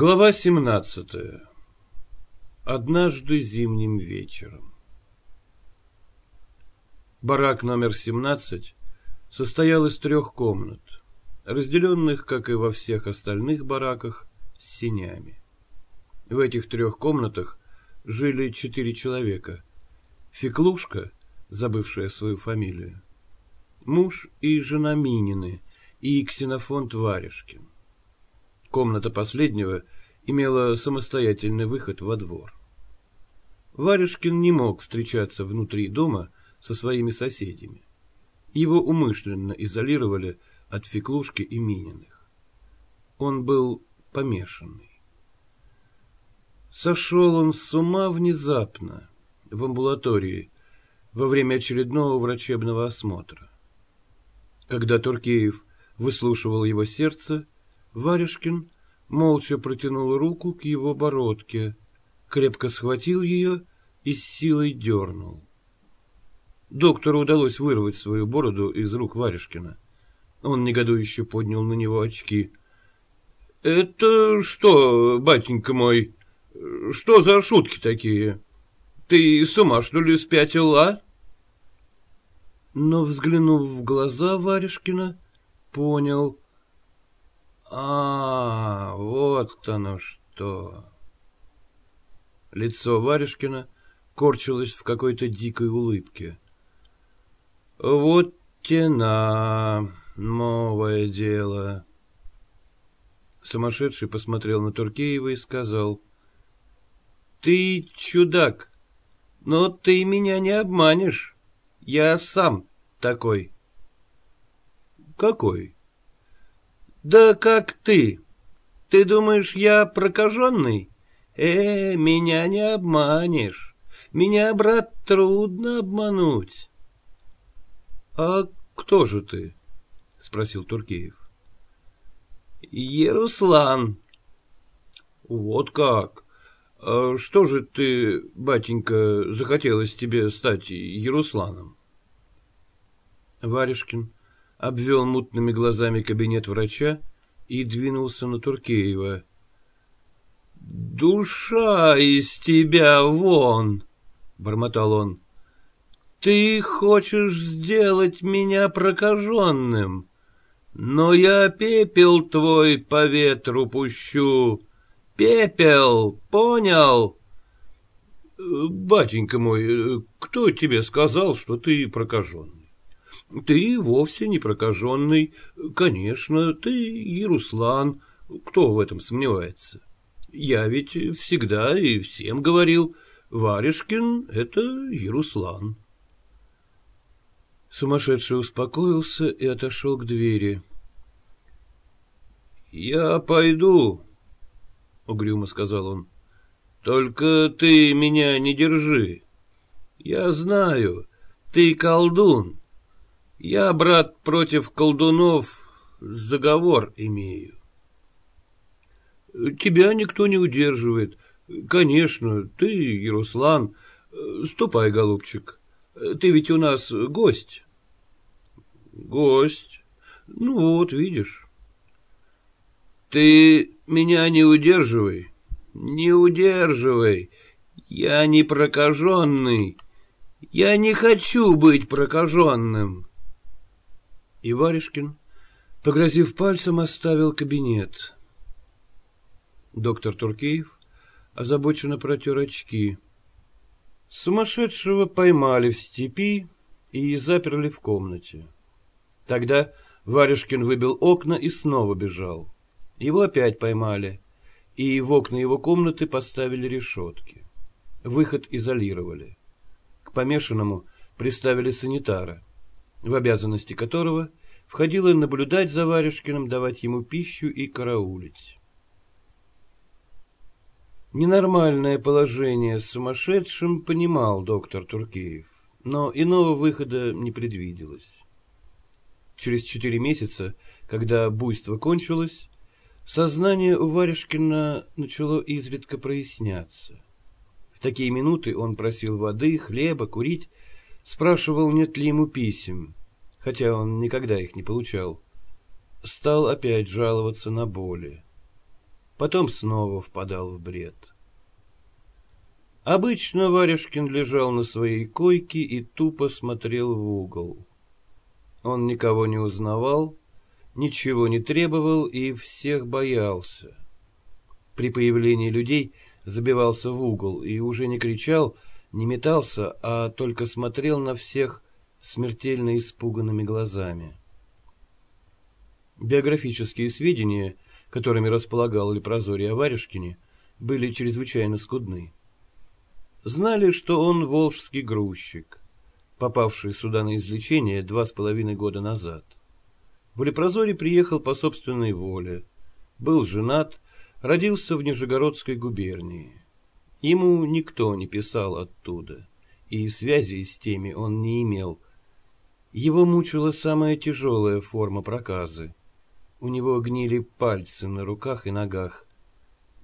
Глава 17. Однажды зимним вечером. Барак номер 17 состоял из трех комнат, разделенных, как и во всех остальных бараках, синями. В этих трех комнатах жили четыре человека. Феклушка, забывшая свою фамилию, муж и жена Минины и Ксенофонт Варежкин. Комната последнего имела самостоятельный выход во двор. Варежкин не мог встречаться внутри дома со своими соседями. Его умышленно изолировали от Феклушки и Мининых. Он был помешанный. Сошел он с ума внезапно, в амбулатории, во время очередного врачебного осмотра. Когда Туркеев выслушивал его сердце, Варежкин молча протянул руку к его бородке, крепко схватил ее и с силой дернул. Доктору удалось вырвать свою бороду из рук Варежкина. Он негодующе поднял на него очки. — Это что, батенька мой, что за шутки такие? Ты с ума, что ли, спятил, а? Но, взглянув в глаза Варежкина, понял, а, вот оно что. Лицо Варежкина корчилось в какой-то дикой улыбке. Вот тена, новое дело. Сумасшедший посмотрел на Туркеева и сказал. Ты чудак, но ты меня не обманешь. Я сам такой. Какой? Да как ты? Ты думаешь, я прокаженный? Э, меня не обманешь. Меня, брат, трудно обмануть. А кто же ты? Спросил Туркеев. Еруслан. Вот как? А что же ты, батенька, захотелось тебе стать Ерусланом? Варежкин обвел мутными глазами кабинет врача и двинулся на Туркеева. «Душа из тебя вон!» — бормотал он. «Ты хочешь сделать меня прокаженным, но я пепел твой по ветру пущу. Пепел, понял?» «Батенька мой, кто тебе сказал, что ты прокажен?» Ты вовсе не прокаженный. Конечно, ты Еруслан. Кто в этом сомневается? Я ведь всегда и всем говорил, Варежкин — это Еруслан. Сумасшедший успокоился и отошел к двери. — Я пойду, — угрюмо сказал он. — Только ты меня не держи. Я знаю, ты колдун. Я, брат, против колдунов заговор имею. Тебя никто не удерживает. Конечно, ты, Яруслан. Ступай, голубчик. Ты ведь у нас гость. Гость? Ну вот, видишь. Ты меня не удерживай. Не удерживай. Я не прокаженный. Я не хочу быть прокаженным. И Варежкин, погрозив пальцем, оставил кабинет. Доктор Туркеев озабоченно протер очки. Сумасшедшего поймали в степи и заперли в комнате. Тогда Варежкин выбил окна и снова бежал. Его опять поймали, и в окна его комнаты поставили решетки. Выход изолировали. К помешанному приставили санитара в обязанности которого входило наблюдать за Варежкиным, давать ему пищу и караулить. Ненормальное положение с сумасшедшим понимал доктор Туркеев, но иного выхода не предвиделось. Через четыре месяца, когда буйство кончилось, сознание у Варежкина начало изредка проясняться. В такие минуты он просил воды, хлеба, курить, спрашивал, нет ли ему писем, хотя он никогда их не получал. Стал опять жаловаться на боли. потом снова впадал в бред. Обычно Варежкин лежал на своей койке и тупо смотрел в угол. Он никого не узнавал, ничего не требовал и всех боялся. При появлении людей забивался в угол и уже не кричал, не метался, а только смотрел на всех смертельно испуганными глазами. Биографические сведения, которыми располагал Лепрозорий о Варежкине, были чрезвычайно скудны. Знали, что он волжский грузчик, попавший сюда на излечение два с половиной года назад. В Лепрозоре приехал по собственной воле, был женат, родился в Нижегородской губернии. Ему никто не писал оттуда, и связи с теми он не имел. Его мучила самая тяжелая форма проказы. У него гнили пальцы на руках и ногах.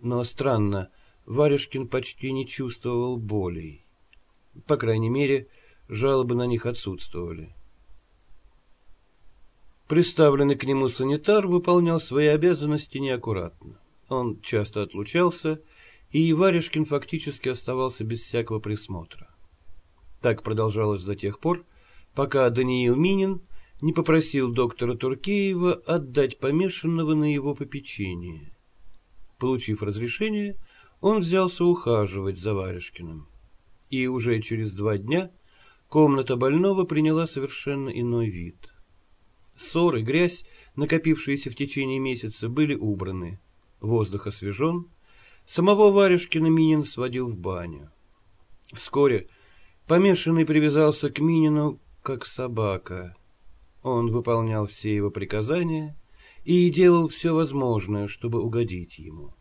Но странно, Варежкин почти не чувствовал болей. По крайней мере, жалобы на них отсутствовали. Приставленный к нему санитар выполнял свои обязанности неаккуратно. Он часто отлучался, и Варежкин фактически оставался без всякого присмотра. Так продолжалось до тех пор, пока Даниил Минин не попросил доктора Туркеева отдать помешанного на его попечение. Получив разрешение, он взялся ухаживать за Варежкиным. И уже через два дня комната больного приняла совершенно иной вид. Ссоры, грязь, накопившиеся в течение месяца, были убраны. Воздух освежен. Самого Варежкина Минин сводил в баню. Вскоре помешанный привязался к Минину, как собака. Он выполнял все его приказания и делал все возможное, чтобы угодить ему.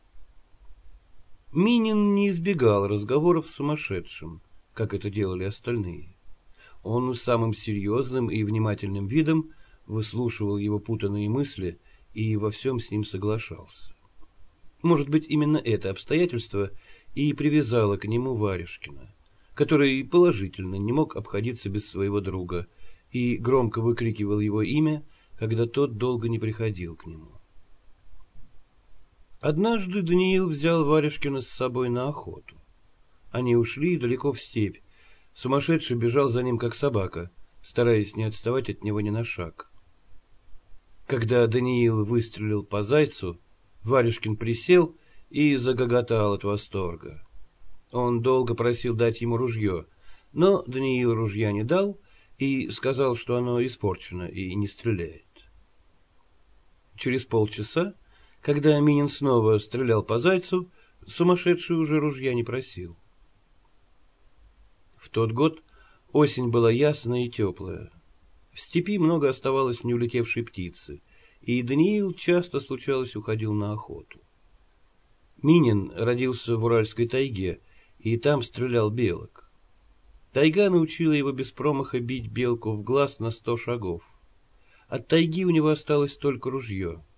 Минин не избегал разговоров с сумасшедшим, как это делали остальные. Он самым серьезным и внимательным видом выслушивал его путанные мысли и во всем с ним соглашался. Может быть, именно это обстоятельство и привязало к нему Варежкина, который положительно не мог обходиться без своего друга и громко выкрикивал его имя, когда тот долго не приходил к нему. Однажды Даниил взял Варежкина с собой на охоту. Они ушли далеко в степь. Сумасшедший бежал за ним, как собака, стараясь не отставать от него ни на шаг. Когда Даниил выстрелил по зайцу, Варежкин присел и загоготал от восторга. Он долго просил дать ему ружье, но Даниил ружья не дал и сказал, что оно испорчено и не стреляет. Через полчаса когда Минин снова стрелял по зайцу, сумасшедший уже ружья не просил. В тот год осень была ясная и теплая. В степи много оставалось не улетевшей птицы, и Даниил часто случалось уходил на охоту. Минин родился в Уральской тайге, и там стрелял белок. Тайга научила его без промаха бить белку в глаз на сто шагов. От тайги у него осталось только ружье —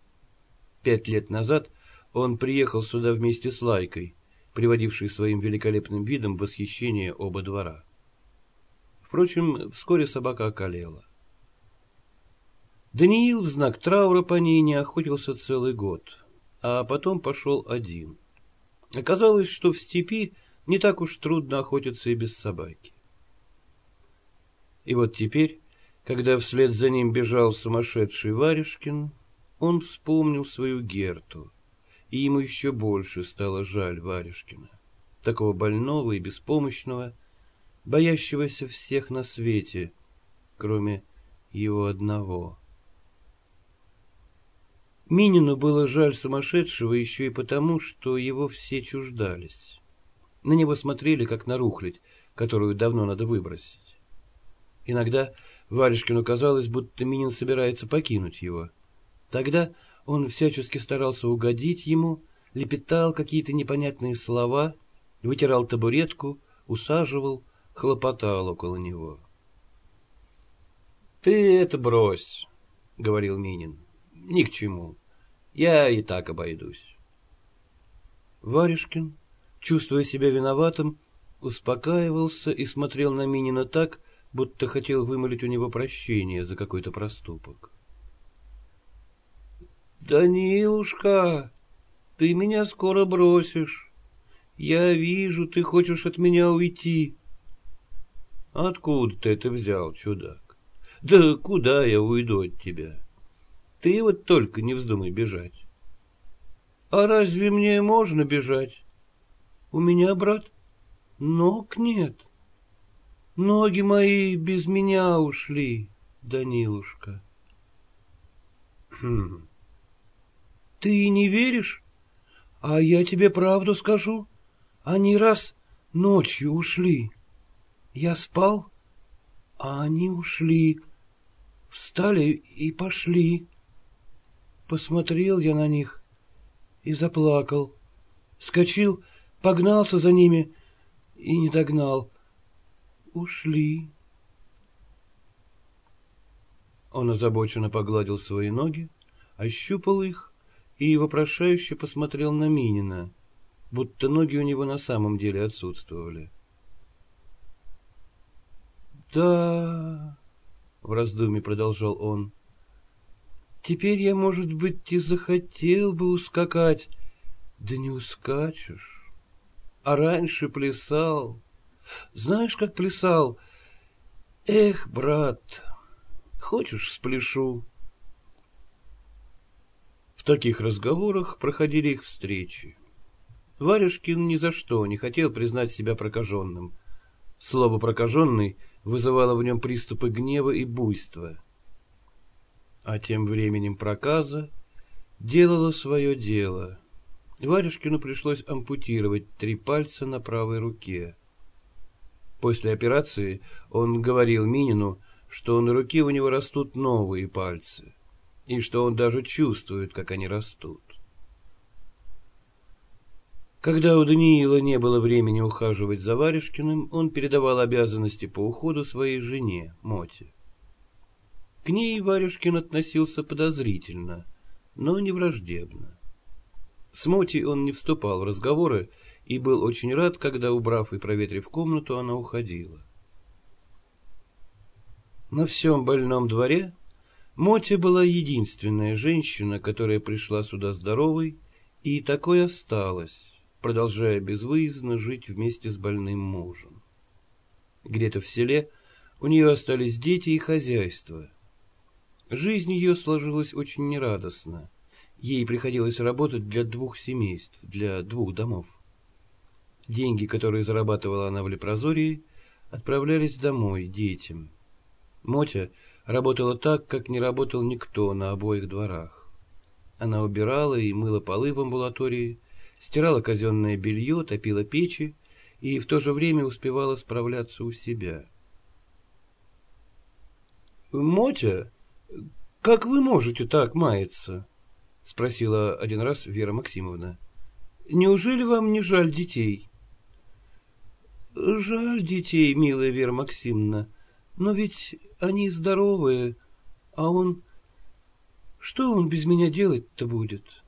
Пять лет назад он приехал сюда вместе с Лайкой, приводившей своим великолепным видом восхищение оба двора. Впрочем, вскоре собака околела. Даниил в знак траура по ней не охотился целый год, а потом пошел один. Оказалось, что в степи не так уж трудно охотиться и без собаки. И вот теперь, когда вслед за ним бежал сумасшедший Варежкин, он вспомнил свою Герту, и ему еще больше стало жаль Варежкина, такого больного и беспомощного, боящегося всех на свете, кроме его одного. Минину было жаль сумасшедшего еще и потому, что его все чуждались. На него смотрели, как на рухлядь, которую давно надо выбросить. Иногда Варежкину казалось, будто Минин собирается покинуть его — Тогда он всячески старался угодить ему, лепетал какие-то непонятные слова, вытирал табуретку, усаживал, хлопотал около него. «Ты это брось», — говорил Минин. «Ни к чему. Я и так обойдусь». Варежкин, чувствуя себя виноватым, успокаивался и смотрел на Минина так, будто хотел вымолить у него прощение за какой-то проступок. «Данилушка!» Ты меня скоро бросишь. Я вижу, ты хочешь от меня уйти. Откуда ты это взял, чудак? Да куда я уйду от тебя? Ты вот только не вздумай бежать. А разве мне можно бежать? У меня, брат, ног нет. Ноги мои без меня ушли, Данилушка. Хм. Ты не веришь? А я тебе правду скажу. Они раз ночью ушли. Я спал, а они ушли. Встали и пошли. Посмотрел я на них и заплакал. Скочил, погнался за ними и не догнал. Ушли. Он озабоченно погладил свои ноги, ощупал их и вопрошающе посмотрел на Минина, будто ноги у него на самом деле отсутствовали. «Да...» — в раздумье продолжал он. «Теперь я, может быть, и захотел бы ускакать, да не ускачешь. А раньше плясал. Знаешь, как плясал? Эх, брат, хочешь, спляшу?» В таких разговорах проходили их встречи. Варежкин ни за что не хотел признать себя прокаженным. Слово «прокаженный» вызывало в нем приступы гнева и буйства. А тем временем проказа делала свое дело. Варежкину пришлось ампутировать три пальца на правой руке. После операции он говорил Минину, что на руке у него растут новые пальцы и что он даже чувствует, как они растут. Когда у Даниила не было времени ухаживать за Варежкиным, он передавал обязанности по уходу своей жене, Моте. К ней Варежкин относился подозрительно, но не враждебно. С Мотей он не вступал в разговоры и был очень рад, когда, убрав и проветрив комнату, она уходила. На всем больном дворе Мотя была единственная женщина, которая пришла сюда здоровой, и такой осталась, продолжая безвыездно жить вместе с больным мужем. Где-то в селе у нее остались дети и хозяйство. Жизнь ее сложилась очень нерадостно. Ей приходилось работать для двух семейств, для двух домов. Деньги, которые зарабатывала она в Лепрозории, отправлялись домой, детям. Мотя работала так, как не работал никто на обоих дворах. Она убирала и мыла полы в амбулатории, стирала казенное белье, топила печи и в то же время успевала справляться у себя. «Мотя, как вы можете так маяться?» — спросила один раз Вера Максимовна. «Неужели вам не жаль детей?» «Жаль детей, милая Вера Максимовна, но ведь они здоровые, а он... Что он без меня делать-то будет?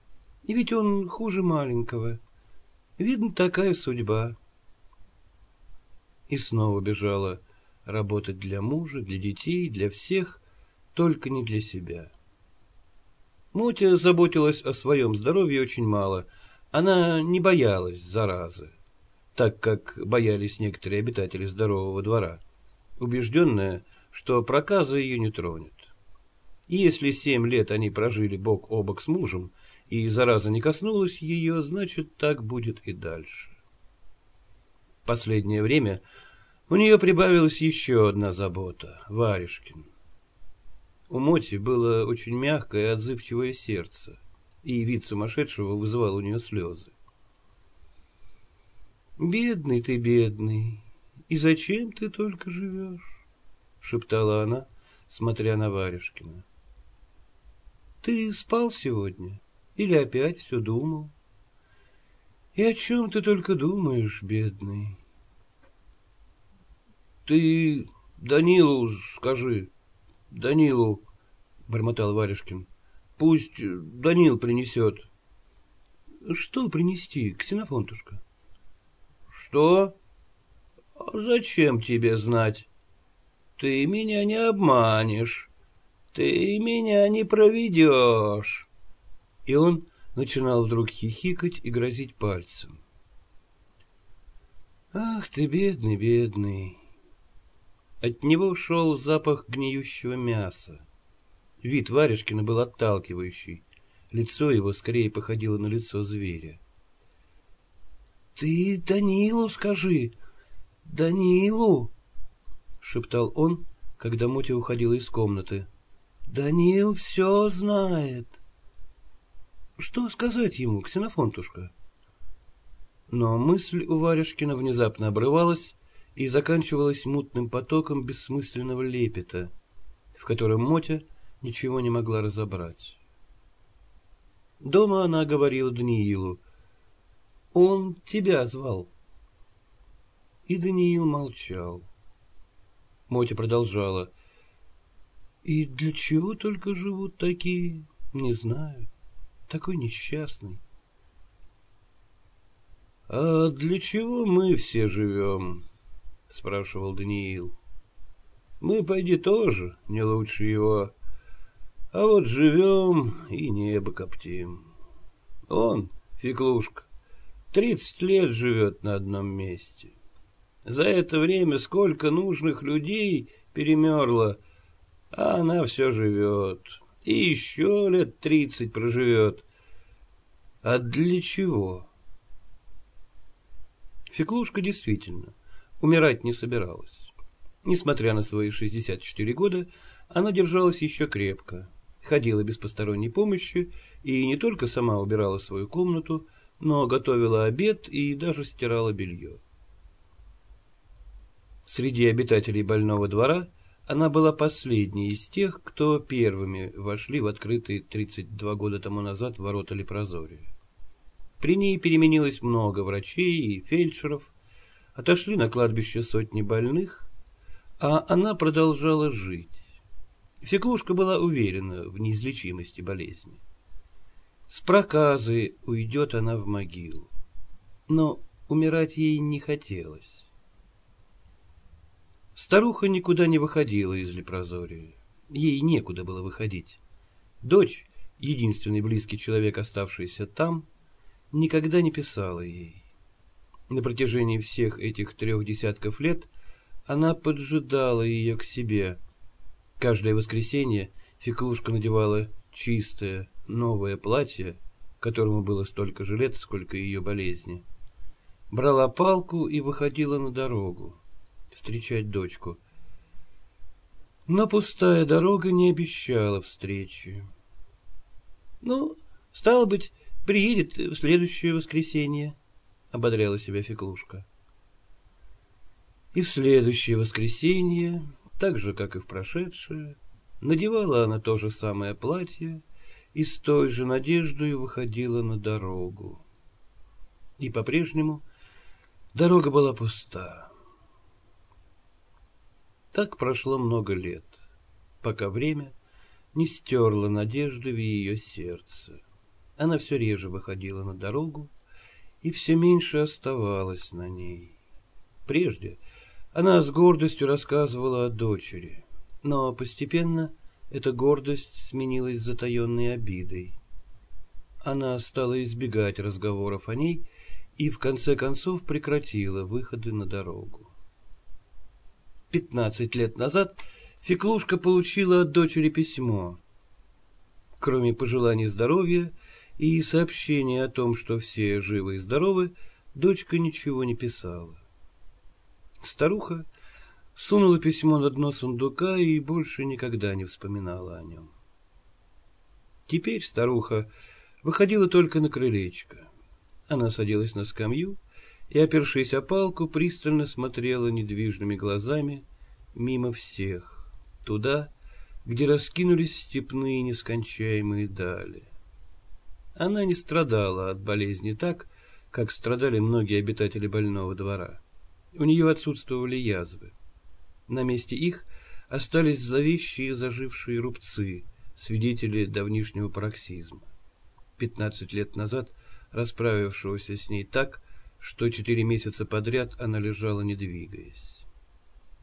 Ведь он хуже маленького. Видно, такая судьба. И снова бежала работать для мужа, для детей, для всех, только не для себя. Мотя заботилась о своем здоровье очень мало. Она не боялась заразы, так как боялись некоторые обитатели здорового двора убежденная, что проказа ее не тронет. И если семь лет они прожили бок о бок с мужем, и зараза не коснулась ее, значит, так будет и дальше. Последнее время у нее прибавилась еще одна забота — Варежкин. У Моти было очень мягкое и отзывчивое сердце, и вид сумасшедшего вызывал у нее слезы. «Бедный ты, бедный, и зачем ты только живешь? — шептала она, смотря на Варежкина. — Ты спал сегодня? Или опять все думал? И о чем ты только думаешь, бедный? — Ты Данилу скажи, Данилу, — бормотал Варежкин, — пусть Данил принесет. — Что принести, Ксенофонтушка? — Что? — Зачем тебе знать? Ты меня не обманешь. Ты меня не проведешь. И он начинал вдруг хихикать и грозить пальцем. Ах ты, бедный, бедный. От него шел запах гниющего мяса. Вид Варежкина был отталкивающий. Лицо его скорее походило на лицо зверя. — Ты Данилу скажи! Данилу! — шептал он, когда Мотя уходила из комнаты. — Данил все знает. — Что сказать ему, Ксенофонтушка? Но мысль у Варежкина внезапно обрывалась и заканчивалась мутным потоком бессмысленного лепета, в котором Мотя ничего не могла разобрать. Дома она говорила Даниилу. «Он тебя звал». И Даниил молчал. Мотя продолжала. «И для чего только живут такие, не знаю, такой несчастный». «А для чего мы все живем?» — спрашивал Даниил. «Мы, пойди, тоже не лучше его». А вот живем и небо коптим. Он, Феклушка, тридцать лет живет на одном месте. За это время сколько нужных людей перемерло, а она все живет. И еще лет тридцать проживет. А для чего? Феклушка действительно умирать не собиралась. Несмотря на свои шестьдесят четыре года, она держалась еще крепко ходила без посторонней помощи и не только сама убирала свою комнату, но готовила обед и даже стирала белье. Среди обитателей больного двора она была последней из тех, кто первыми вошли в открытые 32 года тому назад ворота Лепрозория. При ней переменилось много врачей и фельдшеров, отошли на кладбище сотни больных, а она продолжала жить Феклушка была уверена в неизлечимости болезни. С проказы уйдет она в могилу. Но умирать ей не хотелось. Старуха никуда не выходила из Лепрозория. Ей некуда было выходить. Дочь, единственный близкий человек, оставшийся там, никогда не писала ей. На протяжении всех этих трех десятков лет она поджидала ее к себе, Каждое воскресенье Феклушка надевала чистое, новое платье, которому было столько же лет, сколько ее болезни. Брала палку и выходила на дорогу, встречать дочку. Но пустая дорога не обещала встречи. «Ну, стало быть, приедет в следующее воскресенье», — ободряла себя Феклушка. И в следующее воскресенье так же, как и в прошедшее, надевала она то же самое платье и с той же надеждой выходила на дорогу. И по-прежнему дорога была пуста. Так прошло много лет, пока время не стерло надежды в ее сердце. Она все реже выходила на дорогу и все меньше оставалась на ней. Прежде она с гордостью рассказывала о дочери, но постепенно эта гордость сменилась затаенной обидой. Она стала избегать разговоров о ней и в конце концов прекратила выходы на дорогу. Пятнадцать лет назад Феклушка получила от дочери письмо. Кроме пожеланий здоровья и сообщения о том, что все живы и здоровы, дочка ничего не писала. Старуха сунула письмо на дно сундука и больше никогда не вспоминала о нем. Теперь старуха выходила только на крылечко. Она садилась на скамью и, опершись о палку, пристально смотрела недвижными глазами мимо всех, туда, где раскинулись степные нескончаемые дали. Она не страдала от болезни так, как страдали многие обитатели больного двора. У нее отсутствовали язвы. На месте их остались зловещие зажившие рубцы, свидетели давнишнего пароксизма. Пятнадцать лет назад расправившегося с ней так, что четыре месяца подряд она лежала, не двигаясь.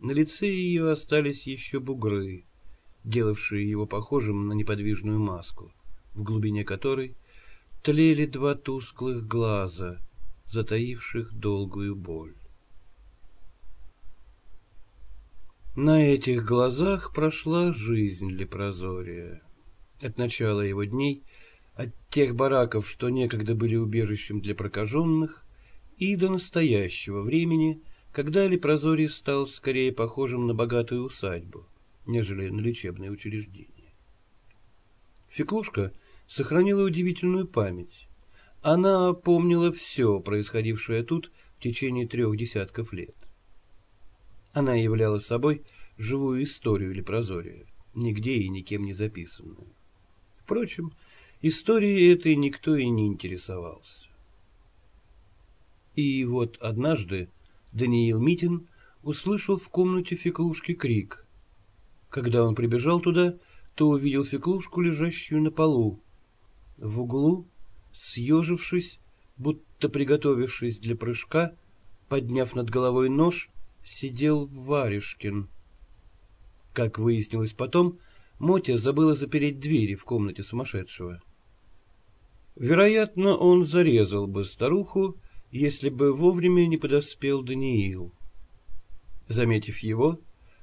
На лице ее остались еще бугры, делавшие его похожим на неподвижную маску, в глубине которой тлели два тусклых глаза, затаивших долгую боль. На этих глазах прошла жизнь Лепрозория. От начала его дней, от тех бараков, что некогда были убежищем для прокаженных, и до настоящего времени, когда Лепрозорий стал скорее похожим на богатую усадьбу, нежели на лечебное учреждение. Феклушка сохранила удивительную память. Она помнила все, происходившее тут в течение трех десятков лет. Она являла собой живую историю Лепрозория, нигде и никем не записанную. Впрочем, историей этой никто и не интересовался. И вот однажды Даниил Митин услышал в комнате Феклушки крик. Когда он прибежал туда, то увидел Феклушку, лежащую на полу. В углу, съежившись, будто приготовившись для прыжка, подняв над головой нож, сидел Варежкин. Как выяснилось потом, Мотя забыла запереть двери в комнате сумасшедшего. Вероятно, он зарезал бы старуху, если бы вовремя не подоспел Даниил. Заметив его,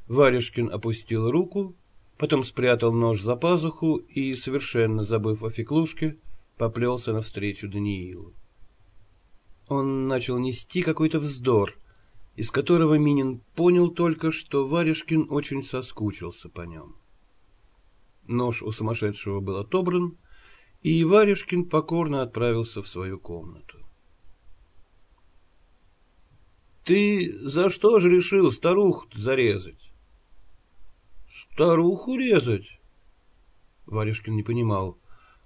Варежкин опустил руку, потом спрятал нож за пазуху и, совершенно забыв о феклушке, поплелся навстречу Даниилу. Он начал нести какой-то вздор, из которого Минин понял только, что Варежкин очень соскучился по нем. Нож у сумасшедшего был отобран, и Варежкин покорно отправился в свою комнату. Ты за что же решил старуху зарезать? Старуху резать? Варежкин не понимал.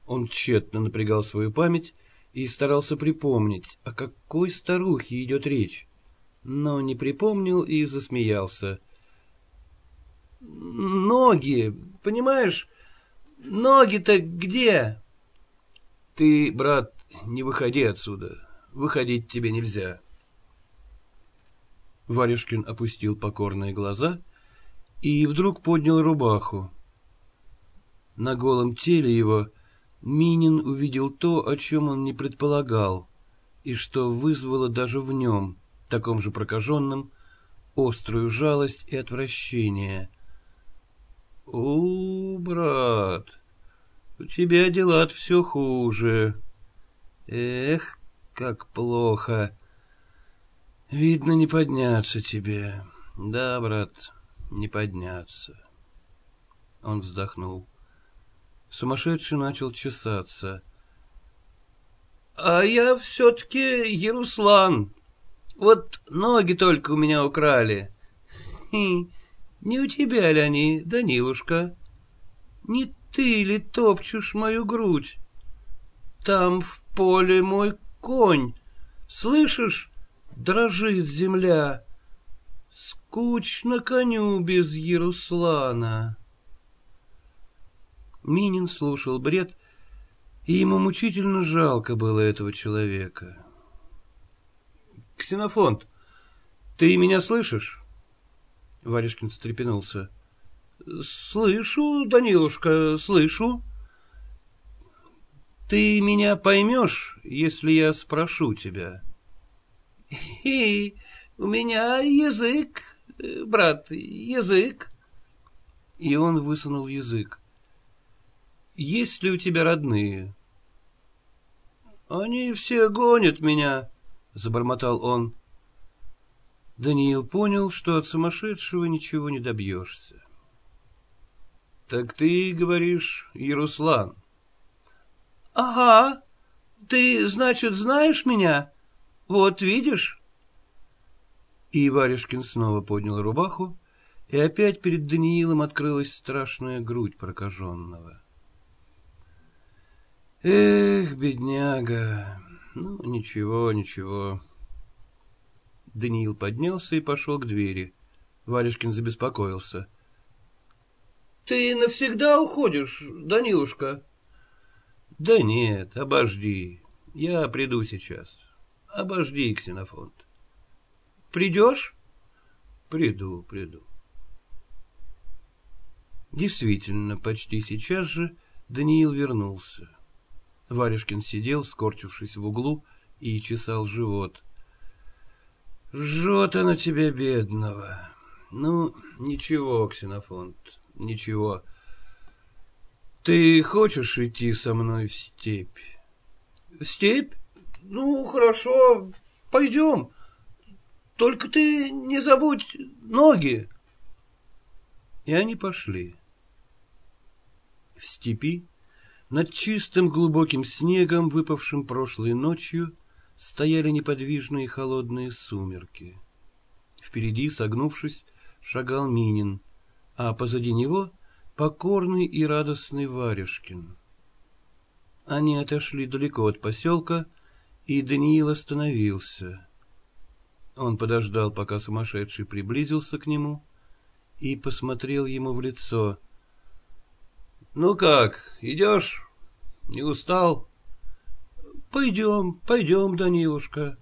Он тщетно напрягал свою память и старался припомнить, о какой старухе идет речь, но не припомнил и засмеялся. «Ноги, понимаешь, ноги-то где?» «Ты, брат, не выходи отсюда, выходить тебе нельзя». Варежкин опустил покорные глаза и вдруг поднял рубаху. На голом теле его Минин увидел то, о чем он не предполагал, и что вызвало даже в нем, таком же прокаженном, острую жалость и отвращение. — У, брат, у тебя дела все хуже. Эх, как плохо! Видно, не подняться тебе. Да, брат, не подняться. Он вздохнул. Сумасшедший начал чесаться. А я все-таки Яруслан. Вот ноги только у меня украли. Хи, не у тебя ли они, Данилушка? Не ты ли топчешь мою грудь? Там в поле мой конь. Слышишь, дрожит земля. Скучно коню без Яруслана. Минин слушал бред, и ему мучительно жалко было этого человека. — Ксенофонт, ты меня слышишь? Варежкин встрепенулся. — Слышу, Данилушка, слышу. — Ты меня поймешь, если я спрошу тебя? — и у меня язык, брат, язык. И он высунул язык. Есть ли у тебя родные? Они все гонят меня, забормотал он. Даниил понял, что от сумасшедшего ничего не добьешься. Так ты говоришь, Яруслан? Ага. Ты, значит, знаешь меня? Вот видишь? И Варежкин снова поднял рубаху, и опять перед Даниилом открылась страшная грудь прокаженного. Эх, бедняга, ну, ничего, ничего. Даниил поднялся и пошел к двери. Варежкин забеспокоился. — Ты навсегда уходишь, Данилушка? — Да нет, обожди, я приду сейчас. Обожди, Ксенофонт. Придешь? Приду, приду. Действительно, почти сейчас же Даниил вернулся. Варежкин сидел, скорчившись в углу, и чесал живот. «Жжет она тебя, бедного. Ну, ничего, Ксенофонт, ничего. Ты хочешь идти со мной в степь?» «В степь? Ну, хорошо, пойдем. Только ты не забудь ноги». И они пошли. В степи над чистым глубоким снегом, выпавшим прошлой ночью, стояли неподвижные холодные сумерки. Впереди, согнувшись, шагал Минин, а позади него покорный и радостный Варежкин. Они отошли далеко от поселка, и Даниил остановился. Он подождал, пока сумасшедший приблизился к нему, и посмотрел ему в лицо. «Ну как, идешь? Не устал?» «Пойдем, пойдем, Данилушка».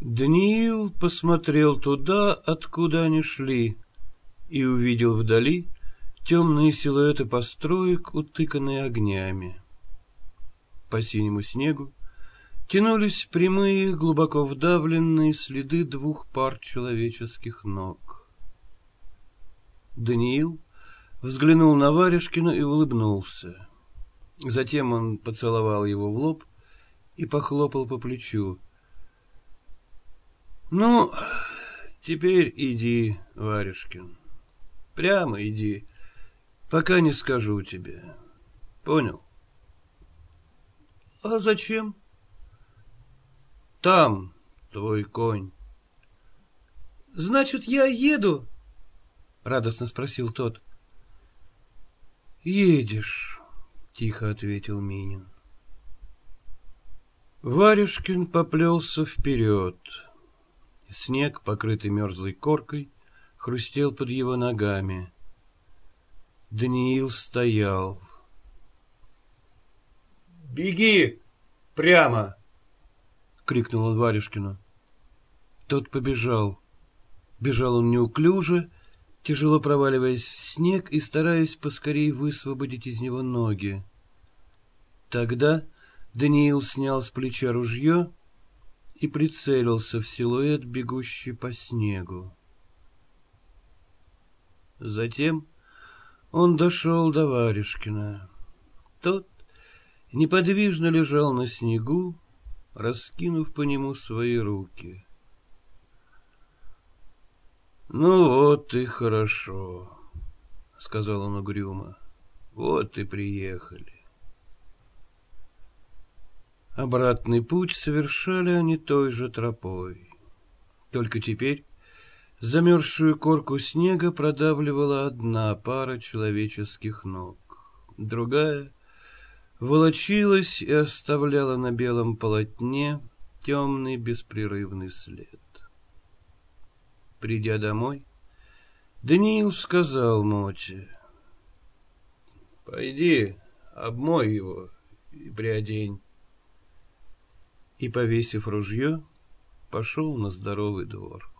Даниил посмотрел туда, откуда они шли, и увидел вдали темные силуэты построек, утыканные огнями. По синему снегу тянулись прямые, глубоко вдавленные следы двух пар человеческих ног. Даниил взглянул на Варежкина и улыбнулся. Затем он поцеловал его в лоб и похлопал по плечу. «Ну, теперь иди, Варежкин, прямо иди, пока не скажу тебе. Понял?» «А зачем?» «Там твой конь». «Значит, я еду?» — радостно спросил тот. «Едешь». — тихо ответил Минин. Варюшкин поплелся вперед. Снег, покрытый мерзлой коркой, хрустел под его ногами. Даниил стоял. «Беги! Прямо!» — крикнул он Варюшкину. Тот побежал. Бежал он неуклюже, тяжело проваливаясь в снег и стараясь поскорей высвободить из него ноги. Тогда Даниил снял с плеча ружье и прицелился в силуэт, бегущий по снегу. Затем он дошел до Варежкина. Тот неподвижно лежал на снегу, раскинув по нему свои руки. «Ну вот и хорошо», — сказал он угрюмо. «Вот и приехали». Обратный путь совершали они той же тропой. Только теперь замерзшую корку снега продавливала одна пара человеческих ног. Другая волочилась и оставляла на белом полотне темный беспрерывный след. Придя домой, Даниил сказал Моте, «Пойди, обмой его и приодень». И, повесив ружье, пошел на здоровый двор.